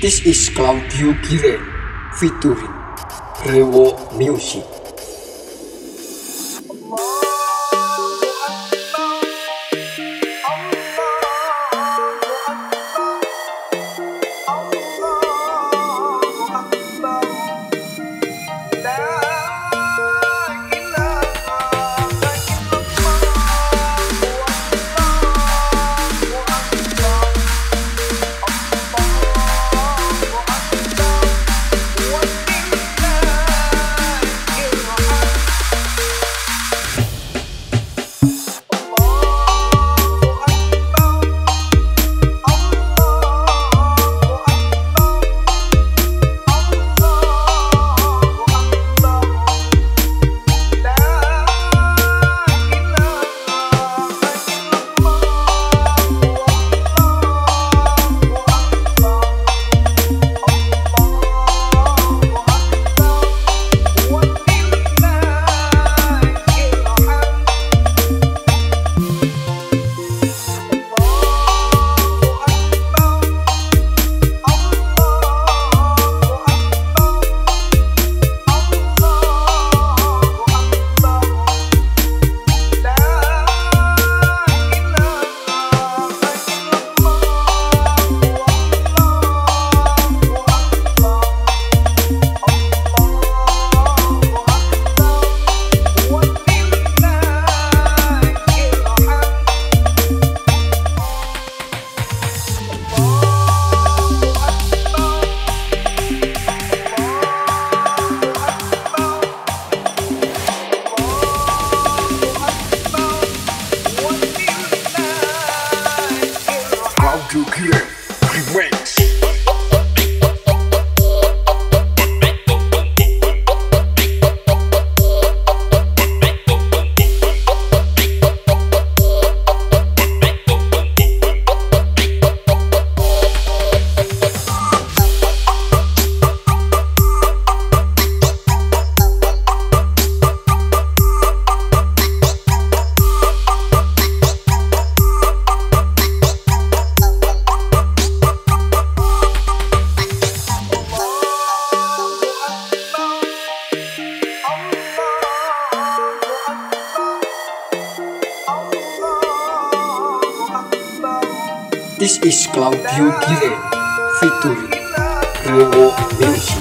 This is Claudio Gire featuring Rewo Music. Claudio This is Claudio Gire featuring Rewo Music.